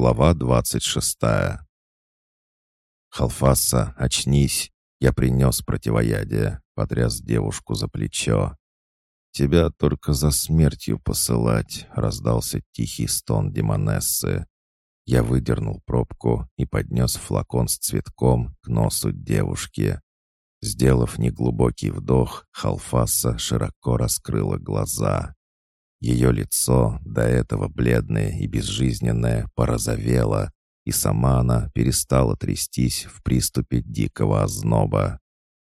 Глава двадцать шестая. «Халфаса, очнись! Я принес противоядие!» — потряс девушку за плечо. «Тебя только за смертью посылать!» — раздался тихий стон Демонессы. Я выдернул пробку и поднес флакон с цветком к носу девушки. Сделав неглубокий вдох, Халфаса широко раскрыла глаза. Ее лицо, до этого бледное и безжизненное, порозовело, и сама она перестала трястись в приступе дикого озноба.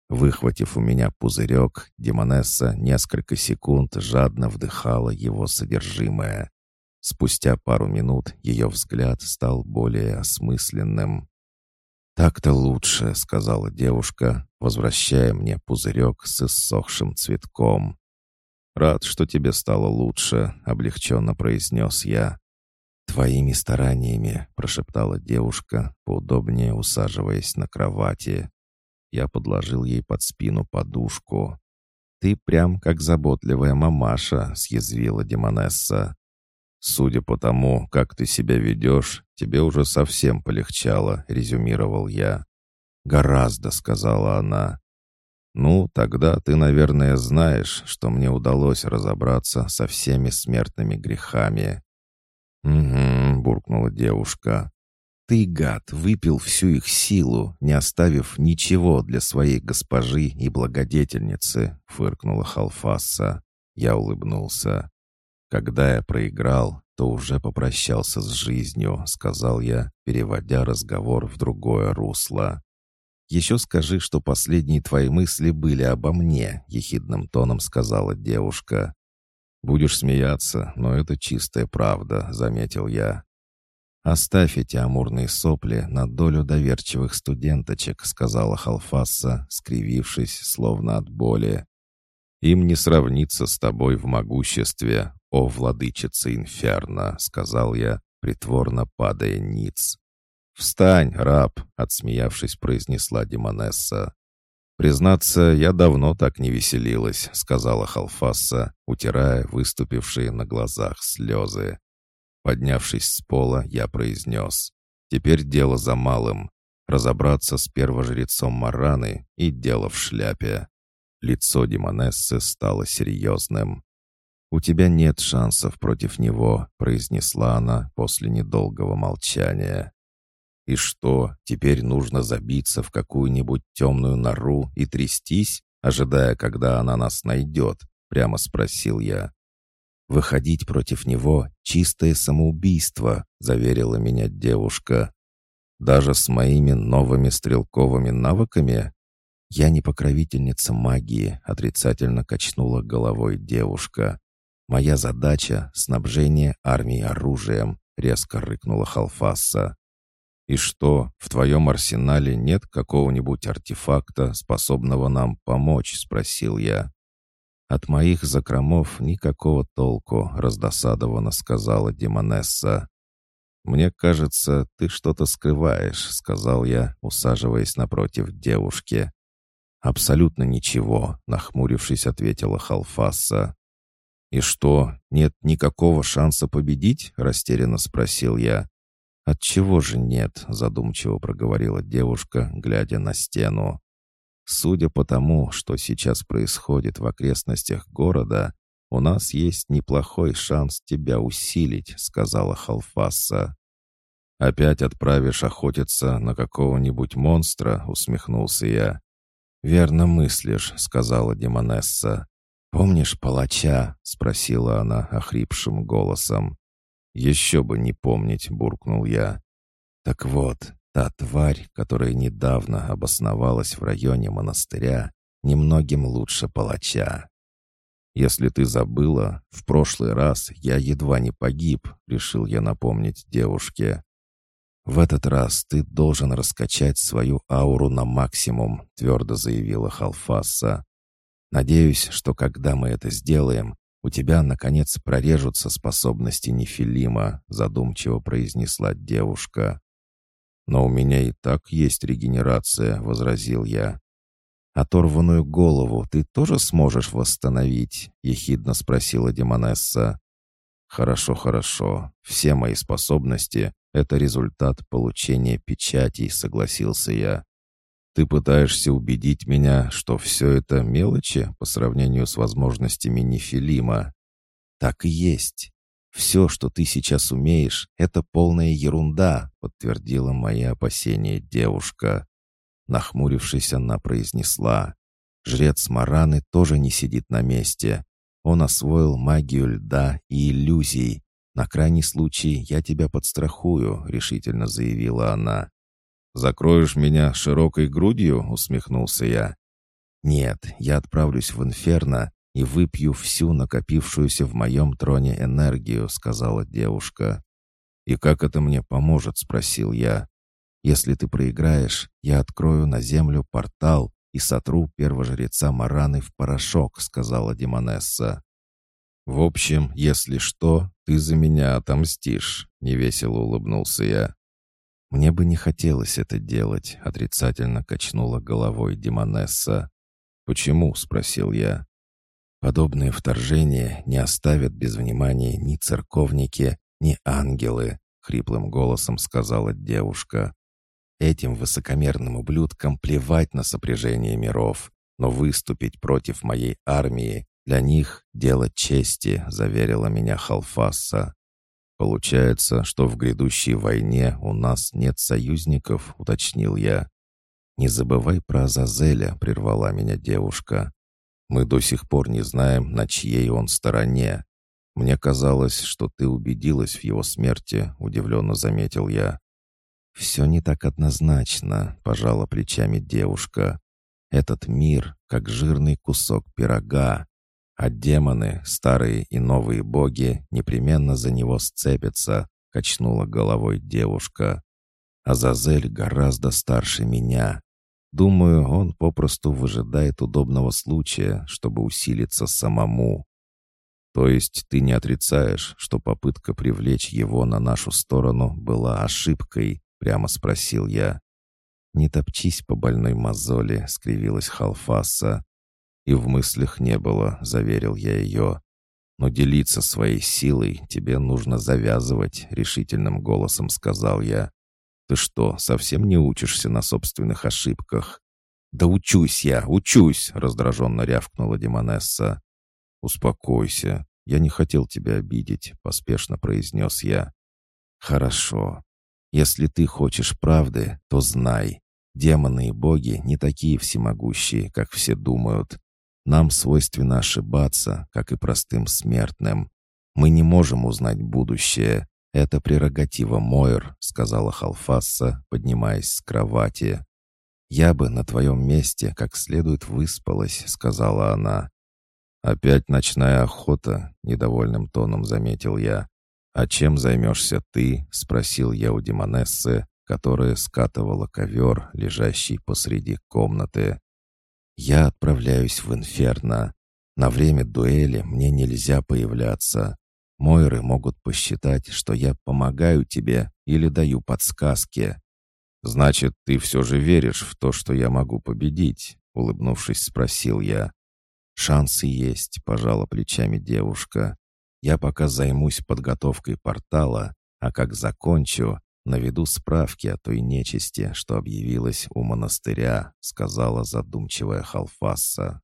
Выхватив у меня пузырек, Демонесса несколько секунд жадно вдыхала его содержимое. Спустя пару минут ее взгляд стал более осмысленным. «Так-то лучше», — сказала девушка, возвращая мне пузырек с иссохшим цветком. «Рад, что тебе стало лучше», — облегченно произнес я. «Твоими стараниями», — прошептала девушка, поудобнее усаживаясь на кровати. Я подложил ей под спину подушку. «Ты прям как заботливая мамаша», — съязвила Демонесса. «Судя по тому, как ты себя ведешь, тебе уже совсем полегчало», — резюмировал я. «Гораздо», — сказала она. «Ну, тогда ты, наверное, знаешь, что мне удалось разобраться со всеми смертными грехами». «Угу», — буркнула девушка. «Ты, гад, выпил всю их силу, не оставив ничего для своей госпожи и благодетельницы», — фыркнула Халфаса. Я улыбнулся. «Когда я проиграл, то уже попрощался с жизнью», — сказал я, переводя разговор в другое русло. «Еще скажи, что последние твои мысли были обо мне», — ехидным тоном сказала девушка. «Будешь смеяться, но это чистая правда», — заметил я. «Оставь эти амурные сопли на долю доверчивых студенточек», — сказала Халфасса, скривившись, словно от боли. «Им не сравниться с тобой в могуществе, о владычица Инферно», — сказал я, притворно падая ниц. «Встань, раб!» — отсмеявшись, произнесла Демонесса. «Признаться, я давно так не веселилась», — сказала Халфасса, утирая выступившие на глазах слезы. Поднявшись с пола, я произнес. «Теперь дело за малым. Разобраться с первожрецом Мараны и дело в шляпе». Лицо Демонессы стало серьезным. «У тебя нет шансов против него», — произнесла она после недолгого молчания. И что, теперь нужно забиться в какую-нибудь темную нору и трястись, ожидая, когда она нас найдет?» — прямо спросил я. «Выходить против него — чистое самоубийство», — заверила меня девушка. «Даже с моими новыми стрелковыми навыками?» «Я не покровительница магии», — отрицательно качнула головой девушка. «Моя задача — снабжение армии оружием», — резко рыкнула Халфасса. «И что, в твоем арсенале нет какого-нибудь артефакта, способного нам помочь?» — спросил я. «От моих закромов никакого толку», — раздосадованно сказала Демонесса. «Мне кажется, ты что-то скрываешь», — сказал я, усаживаясь напротив девушки. «Абсолютно ничего», — нахмурившись, ответила Халфаса. «И что, нет никакого шанса победить?» — растерянно спросил я. «Отчего же нет?» — задумчиво проговорила девушка, глядя на стену. «Судя по тому, что сейчас происходит в окрестностях города, у нас есть неплохой шанс тебя усилить», — сказала Халфаса. «Опять отправишь охотиться на какого-нибудь монстра?» — усмехнулся я. «Верно мыслишь», — сказала Демонесса. «Помнишь палача?» — спросила она охрипшим голосом. «Еще бы не помнить», — буркнул я. «Так вот, та тварь, которая недавно обосновалась в районе монастыря, немногим лучше палача. Если ты забыла, в прошлый раз я едва не погиб», — решил я напомнить девушке. «В этот раз ты должен раскачать свою ауру на максимум», — твердо заявила Халфаса. «Надеюсь, что когда мы это сделаем, «У тебя, наконец, прорежутся способности Нефилима», — задумчиво произнесла девушка. «Но у меня и так есть регенерация», — возразил я. «Оторванную голову ты тоже сможешь восстановить?» — ехидно спросила Демонесса. «Хорошо, хорошо. Все мои способности — это результат получения печатей», — согласился я. «Ты пытаешься убедить меня, что все это мелочи по сравнению с возможностями Нефилима?» «Так и есть. Все, что ты сейчас умеешь, это полная ерунда», — подтвердила мои опасения девушка. Нахмурившись, она произнесла. «Жрец Мараны тоже не сидит на месте. Он освоил магию льда и иллюзий. На крайний случай я тебя подстрахую», — решительно заявила она. «Закроешь меня широкой грудью?» — усмехнулся я. «Нет, я отправлюсь в Инферно и выпью всю накопившуюся в моем троне энергию», — сказала девушка. «И как это мне поможет?» — спросил я. «Если ты проиграешь, я открою на землю портал и сотру первожреца Мараны в порошок», — сказала Демонесса. «В общем, если что, ты за меня отомстишь», — невесело улыбнулся я. «Мне бы не хотелось это делать», — отрицательно качнула головой Демонесса. «Почему?» — спросил я. «Подобные вторжения не оставят без внимания ни церковники, ни ангелы», — хриплым голосом сказала девушка. Этим высокомерным ублюдкам плевать на сопряжение миров, но выступить против моей армии для них дело чести, заверила меня Халфаса. Получается, что в грядущей войне у нас нет союзников, уточнил я. Не забывай про Азазеля, прервала меня девушка. Мы до сих пор не знаем, на чьей он стороне. Мне казалось, что ты убедилась в его смерти, удивленно заметил я. «Все не так однозначно», — пожала плечами девушка. «Этот мир, как жирный кусок пирога, а демоны, старые и новые боги, непременно за него сцепятся», — качнула головой девушка. «Азазель гораздо старше меня. Думаю, он попросту выжидает удобного случая, чтобы усилиться самому». «То есть ты не отрицаешь, что попытка привлечь его на нашу сторону была ошибкой?» — прямо спросил я. «Не топчись по больной мозоли», — скривилась Халфаса. «И в мыслях не было», — заверил я ее. «Но делиться своей силой тебе нужно завязывать», — решительным голосом сказал я. «Ты что, совсем не учишься на собственных ошибках?» «Да учусь я, учусь!» — раздраженно рявкнула Демонесса. «Успокойся, я не хотел тебя обидеть», — поспешно произнес я. «Хорошо. Если ты хочешь правды, то знай, демоны и боги не такие всемогущие, как все думают. Нам свойственно ошибаться, как и простым смертным. Мы не можем узнать будущее. Это прерогатива Мойр, сказала Халфасса, поднимаясь с кровати. «Я бы на твоем месте как следует выспалась», — сказала она. «Опять ночная охота», — недовольным тоном заметил я. «А чем займешься ты?» — спросил я у Демонессы, которая скатывала ковер, лежащий посреди комнаты. «Я отправляюсь в Инферно. На время дуэли мне нельзя появляться. Мойры могут посчитать, что я помогаю тебе или даю подсказки». «Значит, ты все же веришь в то, что я могу победить?» — улыбнувшись, спросил я. «Шансы есть», — пожала плечами девушка. Я пока займусь подготовкой портала, а как закончу, наведу справки о той нечисти, что объявилась у монастыря», — сказала задумчивая Халфасса.